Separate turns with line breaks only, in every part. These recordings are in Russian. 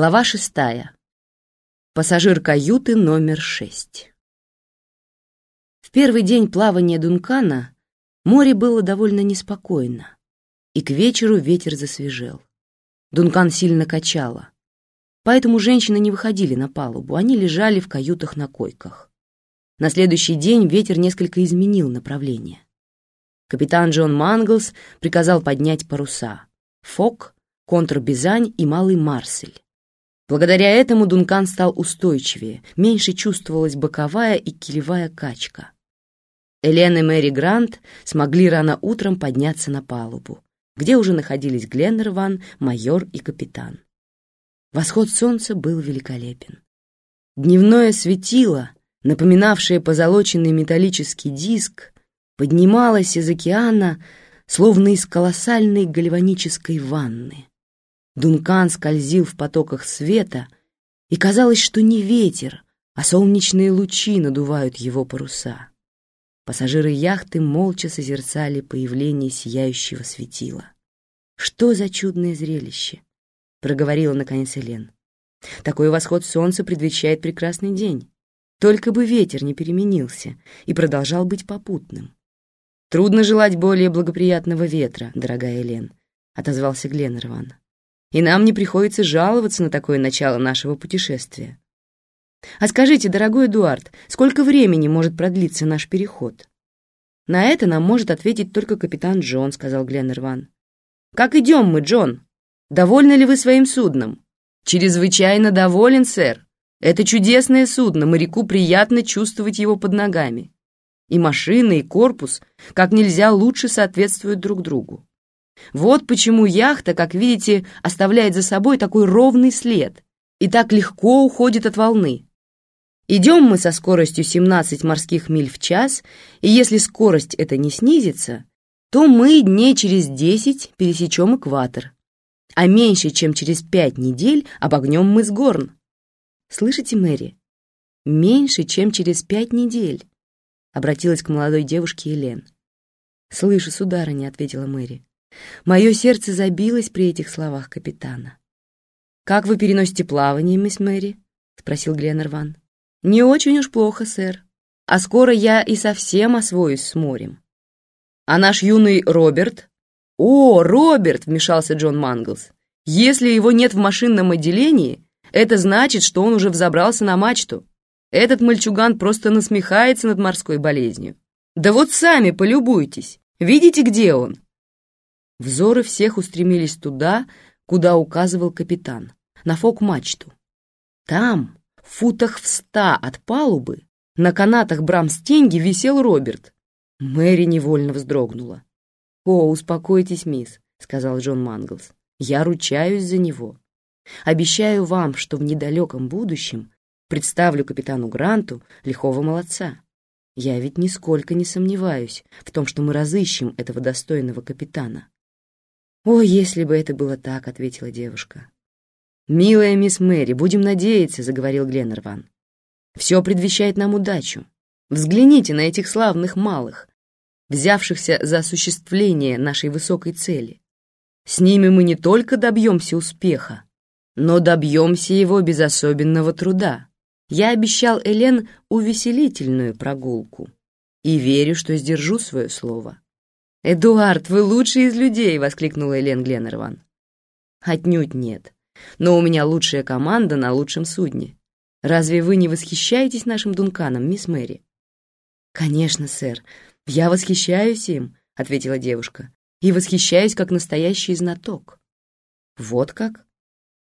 Глава шестая. Пассажир каюты номер шесть. В первый день плавания Дункана море было довольно неспокойно, и к вечеру ветер засвежел. Дункан сильно качало, поэтому женщины не выходили на палубу, они лежали в каютах на койках. На следующий день ветер несколько изменил направление. Капитан Джон Манглс приказал поднять паруса — Фок, Контр-Бизань и Малый Марсель Благодаря этому Дункан стал устойчивее, меньше чувствовалась боковая и килевая качка. Элен и Мэри Грант смогли рано утром подняться на палубу, где уже находились Гленнерван, майор и капитан. Восход солнца был великолепен. Дневное светило, напоминавшее позолоченный металлический диск, поднималось из океана, словно из колоссальной гальванической ванны. Дункан скользил в потоках света, и казалось, что не ветер, а солнечные лучи надувают его паруса. Пассажиры яхты молча созерцали появление сияющего светила. «Что за чудное зрелище!» — проговорила наконец Элен. «Такой восход солнца предвещает прекрасный день. Только бы ветер не переменился и продолжал быть попутным». «Трудно желать более благоприятного ветра, дорогая Элен», — отозвался Гленнерван и нам не приходится жаловаться на такое начало нашего путешествия. А скажите, дорогой Эдуард, сколько времени может продлиться наш переход? На это нам может ответить только капитан Джон, сказал Гленнерван. Как идем мы, Джон? Довольны ли вы своим судном? Чрезвычайно доволен, сэр. Это чудесное судно, моряку приятно чувствовать его под ногами. И машина, и корпус как нельзя лучше соответствуют друг другу. Вот почему яхта, как видите, оставляет за собой такой ровный след и так легко уходит от волны. Идем мы со скоростью 17 морских миль в час, и если скорость эта не снизится, то мы дней через 10 пересечем экватор, а меньше, чем через 5 недель обогнем мы с Горн. Слышите, Мэри? Меньше, чем через 5 недель, обратилась к молодой девушке Елен. «Слышу, сударыня», — ответила Мэри. Мое сердце забилось при этих словах капитана. «Как вы переносите плавание, мисс Мэри?» — спросил Гленнерван. «Не очень уж плохо, сэр. А скоро я и совсем освоюсь с морем». «А наш юный Роберт?» «О, Роберт!» — вмешался Джон Манглс. «Если его нет в машинном отделении, это значит, что он уже взобрался на мачту. Этот мальчуган просто насмехается над морской болезнью. Да вот сами полюбуйтесь. Видите, где он? Взоры всех устремились туда, куда указывал капитан, на фок-мачту. Там, в футах в ста от палубы, на канатах брамстенги висел Роберт. Мэри невольно вздрогнула. «О, успокойтесь, мисс», — сказал Джон Манглс. «Я ручаюсь за него. Обещаю вам, что в недалеком будущем представлю капитану Гранту лихого молодца. Я ведь нисколько не сомневаюсь в том, что мы разыщем этого достойного капитана. «О, если бы это было так», — ответила девушка. «Милая мисс Мэри, будем надеяться», — заговорил Гленнерван. «Все предвещает нам удачу. Взгляните на этих славных малых, взявшихся за осуществление нашей высокой цели. С ними мы не только добьемся успеха, но добьемся его без особенного труда. Я обещал Элен увеселительную прогулку и верю, что сдержу свое слово. «Эдуард, вы лучший из людей!» — воскликнула Элен Гленнерван. «Отнюдь нет. Но у меня лучшая команда на лучшем судне. Разве вы не восхищаетесь нашим Дунканом, мисс Мэри?» «Конечно, сэр. Я восхищаюсь им», — ответила девушка. «И восхищаюсь как настоящий знаток». «Вот как?»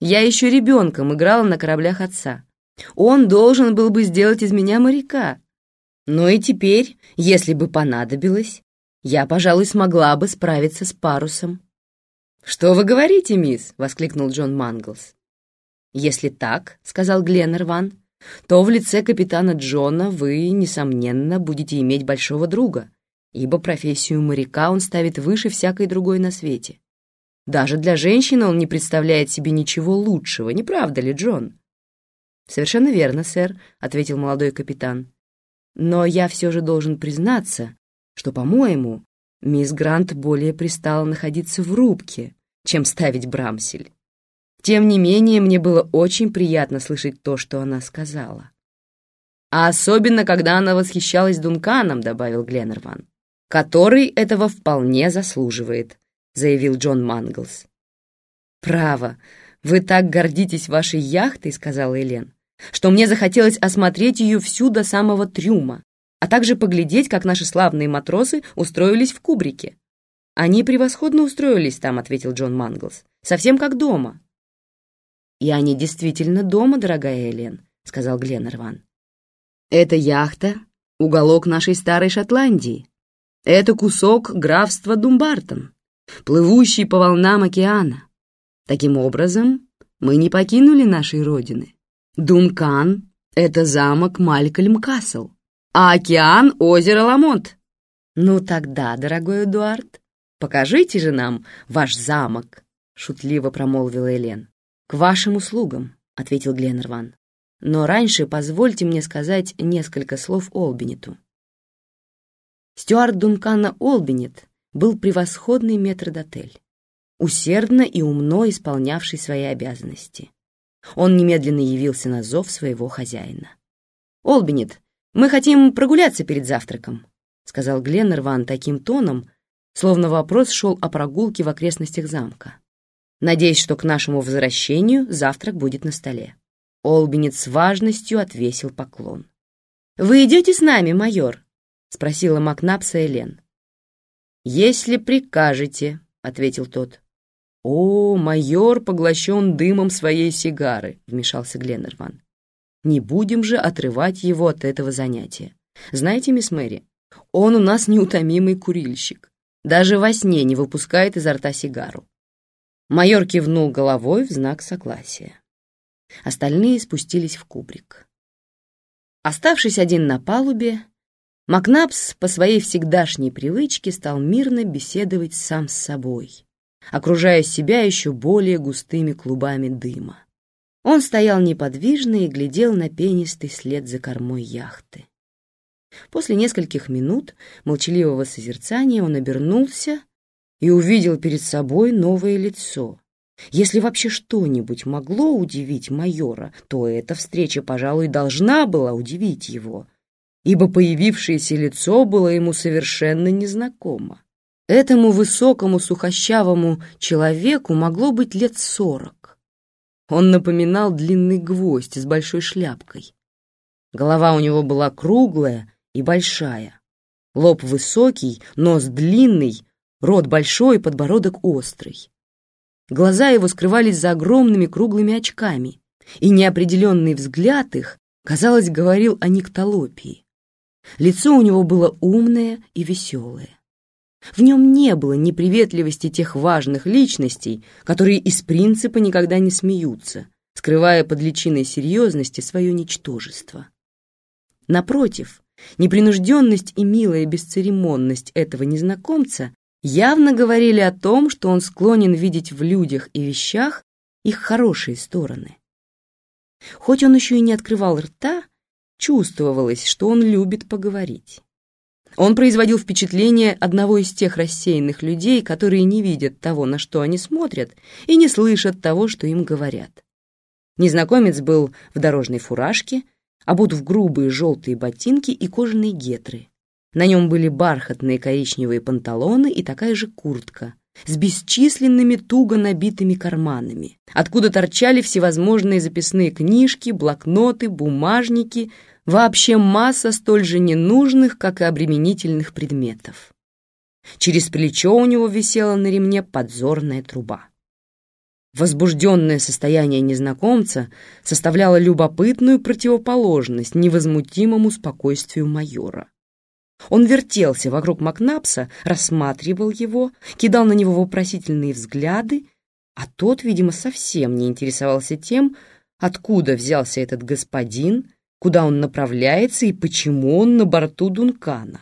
«Я еще ребенком играла на кораблях отца. Он должен был бы сделать из меня моряка. Но и теперь, если бы понадобилось, я, пожалуй, смогла бы справиться с парусом». «Что вы говорите, мисс?» — воскликнул Джон Манглс. «Если так, — сказал Гленнерван, — то в лице капитана Джона вы, несомненно, будете иметь большого друга, ибо профессию моряка он ставит выше всякой другой на свете. Даже для женщины он не представляет себе ничего лучшего, не правда ли, Джон?» «Совершенно верно, сэр», — ответил молодой капитан. «Но я все же должен признаться, что, по-моему, мисс Грант более пристала находиться в рубке, чем ставить брамсель. Тем не менее, мне было очень приятно слышать то, что она сказала. «А особенно, когда она восхищалась Дунканом», — добавил Гленнерван, «который этого вполне заслуживает», — заявил Джон Манглс. «Право, вы так гордитесь вашей яхтой», — сказала Элен, «что мне захотелось осмотреть ее всю до самого трюма, а также поглядеть, как наши славные матросы устроились в кубрике». «Они превосходно устроились там», — ответил Джон Манглс, «совсем как дома». «И они действительно дома, дорогая Элен», — сказал Гленнерван. «Это яхта — уголок нашей старой Шотландии. Это кусок графства Думбартон, плывущий по волнам океана. Таким образом, мы не покинули нашей родины. Дункан — это замок Малькольм Касл, а океан — озеро Ламонт. Ну тогда, дорогой Эдуард, покажите же нам ваш замок», — шутливо промолвила Элен. «К вашим услугам», — ответил Гленнерван. «Но раньше позвольте мне сказать несколько слов Олбинету». Стюарт Дункана Олбинет был превосходный метрдотель, усердно и умно исполнявший свои обязанности. Он немедленно явился на зов своего хозяина. «Олбинет, мы хотим прогуляться перед завтраком», — сказал Гленнерван таким тоном, словно вопрос шел о прогулке в окрестностях замка надеясь, что к нашему возвращению завтрак будет на столе. Олбинет с важностью отвесил поклон. «Вы идете с нами, майор?» — спросила Макнапса Элен. «Если прикажете», — ответил тот. «О, майор поглощен дымом своей сигары», — вмешался Гленнерван. «Не будем же отрывать его от этого занятия. Знаете, мисс Мэри, он у нас неутомимый курильщик. Даже во сне не выпускает изо рта сигару. Майор кивнул головой в знак согласия. Остальные спустились в кубрик. Оставшись один на палубе, Макнапс по своей всегдашней привычке стал мирно беседовать сам с собой, окружая себя еще более густыми клубами дыма. Он стоял неподвижно и глядел на пенистый след за кормой яхты. После нескольких минут молчаливого созерцания он обернулся и увидел перед собой новое лицо. Если вообще что-нибудь могло удивить майора, то эта встреча, пожалуй, должна была удивить его, ибо появившееся лицо было ему совершенно незнакомо. Этому высокому сухощавому человеку могло быть лет сорок. Он напоминал длинный гвоздь с большой шляпкой. Голова у него была круглая и большая, лоб высокий, нос длинный, Рот большой, подбородок острый. Глаза его скрывались за огромными круглыми очками, и неопределенный взгляд их, казалось, говорил о никтолопии. Лицо у него было умное и веселое. В нем не было неприветливости тех важных личностей, которые из принципа никогда не смеются, скрывая под личиной серьезности свое ничтожество. Напротив, непринужденность и милая бесцеремонность этого незнакомца явно говорили о том, что он склонен видеть в людях и вещах их хорошие стороны. Хоть он еще и не открывал рта, чувствовалось, что он любит поговорить. Он производил впечатление одного из тех рассеянных людей, которые не видят того, на что они смотрят, и не слышат того, что им говорят. Незнакомец был в дорожной фуражке, обут в грубые желтые ботинки и кожаные гетры. На нем были бархатные коричневые панталоны и такая же куртка с бесчисленными туго набитыми карманами, откуда торчали всевозможные записные книжки, блокноты, бумажники, вообще масса столь же ненужных, как и обременительных предметов. Через плечо у него висела на ремне подзорная труба. Возбужденное состояние незнакомца составляло любопытную противоположность невозмутимому спокойствию майора. Он вертелся вокруг Макнапса, рассматривал его, кидал на него вопросительные взгляды, а тот, видимо, совсем не интересовался тем, откуда взялся этот господин, куда он направляется и почему он на борту Дункана.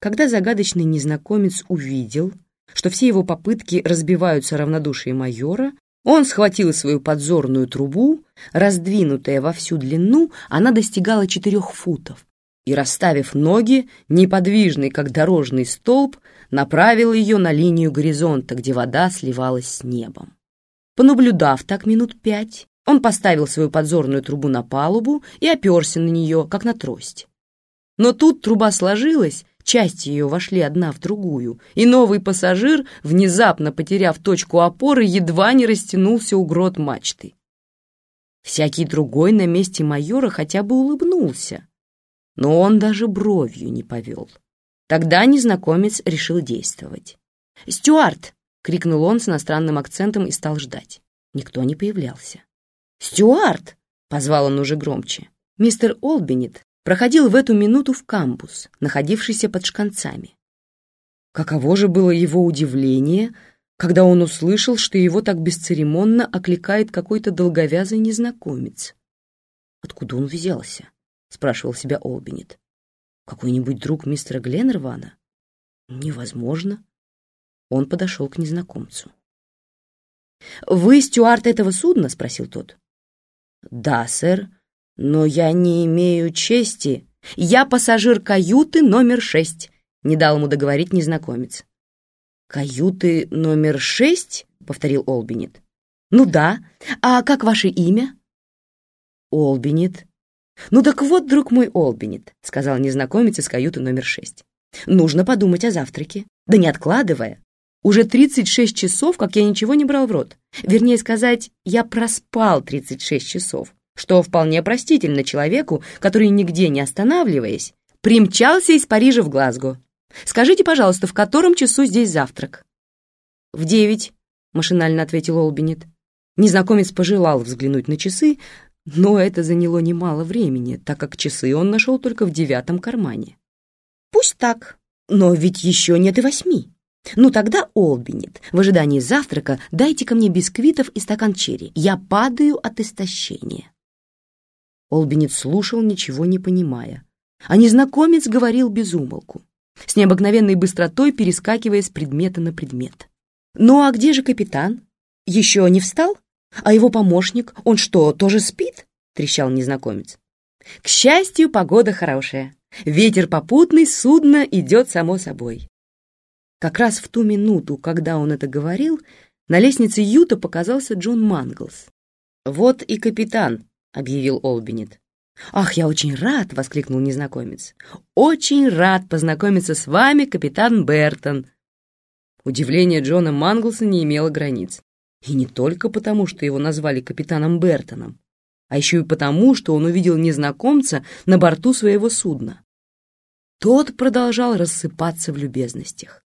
Когда загадочный незнакомец увидел, что все его попытки разбиваются равнодушие майора, он схватил свою подзорную трубу, раздвинутая во всю длину, она достигала четырех футов, и, расставив ноги, неподвижный, как дорожный столб, направил ее на линию горизонта, где вода сливалась с небом. Понаблюдав так минут пять, он поставил свою подзорную трубу на палубу и оперся на нее, как на трость. Но тут труба сложилась, части ее вошли одна в другую, и новый пассажир, внезапно потеряв точку опоры, едва не растянулся у грот мачты. Всякий другой на месте майора хотя бы улыбнулся, но он даже бровью не повел. Тогда незнакомец решил действовать. «Стюарт!» — крикнул он с иностранным акцентом и стал ждать. Никто не появлялся. «Стюарт!» — позвал он уже громче. Мистер Олбинет проходил в эту минуту в камбус, находившийся под шканцами. Каково же было его удивление, когда он услышал, что его так бесцеремонно окликает какой-то долговязый незнакомец. «Откуда он взялся?» — спрашивал себя Олбинет. «Какой-нибудь друг мистера Гленнервана? Невозможно». Он подошел к незнакомцу. «Вы стюард этого судна?» — спросил тот. «Да, сэр, но я не имею чести. Я пассажир каюты номер шесть», — не дал ему договорить незнакомец. «Каюты номер шесть?» — повторил Олбинет. «Ну да. А как ваше имя?» «Олбинет». «Ну так вот, друг мой Олбинет», — сказал незнакомец из каюты номер шесть. «Нужно подумать о завтраке. Да не откладывая. Уже 36 часов, как я ничего не брал в рот. Вернее сказать, я проспал 36 часов, что вполне простительно человеку, который нигде не останавливаясь, примчался из Парижа в Глазго. Скажите, пожалуйста, в котором часу здесь завтрак?» «В девять», — машинально ответил Олбинет. Незнакомец пожелал взглянуть на часы, но это заняло немало времени, так как часы он нашел только в девятом кармане. «Пусть так, но ведь еще нет и восьми. Ну тогда, Олбинет, в ожидании завтрака дайте ко мне бисквитов и стакан черри. Я падаю от истощения». Олбинет слушал, ничего не понимая, а незнакомец говорил без умолку с необыкновенной быстротой перескакивая с предмета на предмет. «Ну а где же капитан? Еще не встал? А его помощник, он что, тоже спит?» — трещал незнакомец. «К счастью, погода хорошая. Ветер попутный, судно идет само собой». Как раз в ту минуту, когда он это говорил, на лестнице Юта показался Джон Манглс. «Вот и капитан», — объявил Олбинет. «Ах, я очень рад!» — воскликнул незнакомец. «Очень рад познакомиться с вами, капитан Бертон!» Удивление Джона Манглса не имело границ. И не только потому, что его назвали капитаном Бертоном, а еще и потому, что он увидел незнакомца на борту своего судна. Тот продолжал рассыпаться в любезностях.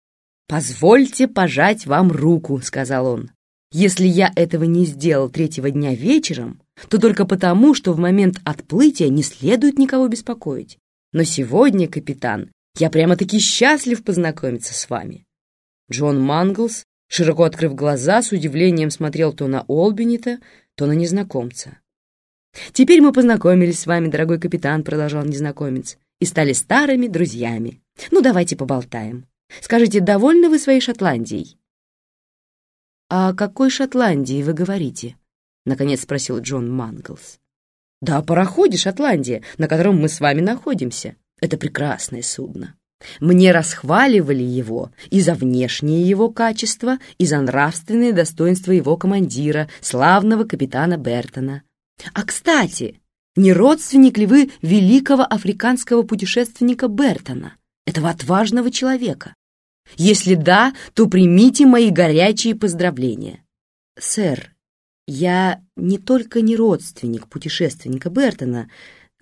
«Позвольте пожать вам руку», — сказал он. «Если я этого не сделал третьего дня вечером, то только потому, что в момент отплытия не следует никого беспокоить. Но сегодня, капитан, я прямо-таки счастлив познакомиться с вами». Джон Манглс, широко открыв глаза, с удивлением смотрел то на Олбинита, то на незнакомца. «Теперь мы познакомились с вами, дорогой капитан», — продолжал незнакомец, «и стали старыми друзьями. Ну, давайте поболтаем. Скажите, довольны вы своей Шотландией?» «О какой Шотландии вы говорите?» — наконец спросил Джон Манглс. «Да о пароходе «Шотландия», на котором мы с вами находимся. Это прекрасное судно. Мне расхваливали его и за внешние его качества, и за нравственные достоинства его командира, славного капитана Бертона. А, кстати, не родственник ли вы великого африканского путешественника Бертона, этого отважного человека? Если да, то примите мои горячие поздравления. Сэр, я не только не родственник путешественника Бертона,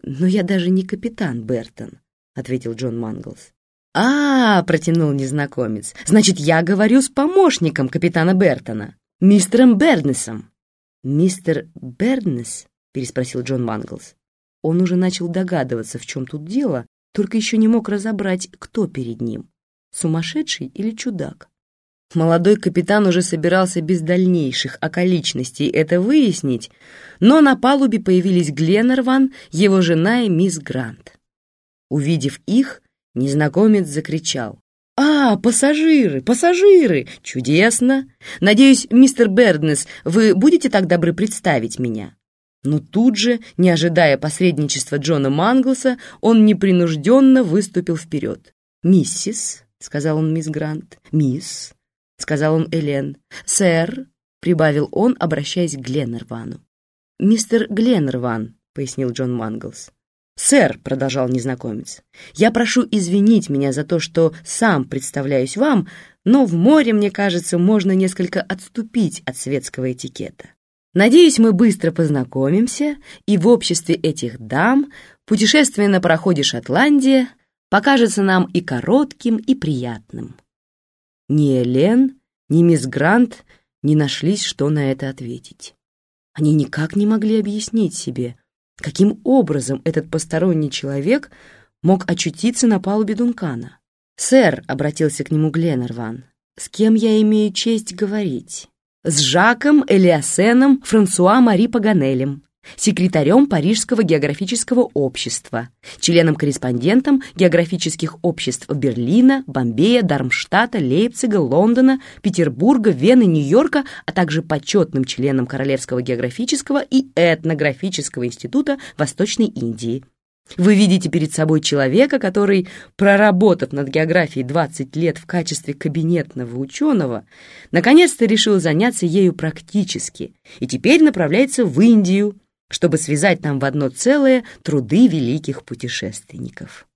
но я даже не капитан Бертон, ответил Джон Манглс. А, протянул незнакомец. Значит, я говорю с помощником капитана Бертона, мистером Бернесом. Мистер Бернес? переспросил Джон Манглс. Он уже начал догадываться, в чем тут дело, только еще не мог разобрать, кто перед ним сумасшедший или чудак. Молодой капитан уже собирался без дальнейших околичностей это выяснить, но на палубе появились Гленнерван, его жена и мисс Грант. Увидев их, незнакомец закричал. «А, пассажиры, пассажиры! Чудесно! Надеюсь, мистер Берднес, вы будете так добры представить меня?» Но тут же, не ожидая посредничества Джона Манглса, он непринужденно выступил вперед. «Миссис», — сказал он мисс Грант, — «мисс», — сказал он Элен. «Сэр», — прибавил он, обращаясь к Гленнервану. «Мистер Гленнерван», — пояснил Джон Манглс. «Сэр», — продолжал незнакомец, — «я прошу извинить меня за то, что сам представляюсь вам, но в море, мне кажется, можно несколько отступить от светского этикета. Надеюсь, мы быстро познакомимся, и в обществе этих дам путешествие на пароходе «Шотландия» покажется нам и коротким, и приятным». Ни Элен, ни мисс Грант не нашлись, что на это ответить. Они никак не могли объяснить себе, каким образом этот посторонний человек мог очутиться на палубе Дункана. «Сэр», — обратился к нему Гленнерван, — «с кем я имею честь говорить?» «С Жаком Элиасеном Франсуа Мари Паганелем, секретарем Парижского географического общества, членом-корреспондентом географических обществ Берлина, Бомбея, Дармштадта, Лейпцига, Лондона, Петербурга, Вены, Нью-Йорка, а также почетным членом Королевского географического и этнографического института Восточной Индии, вы видите перед собой человека, который, проработав над географией 20 лет в качестве кабинетного ученого, наконец-то решил заняться ею практически и теперь направляется в Индию, чтобы связать нам в одно целое труды великих путешественников.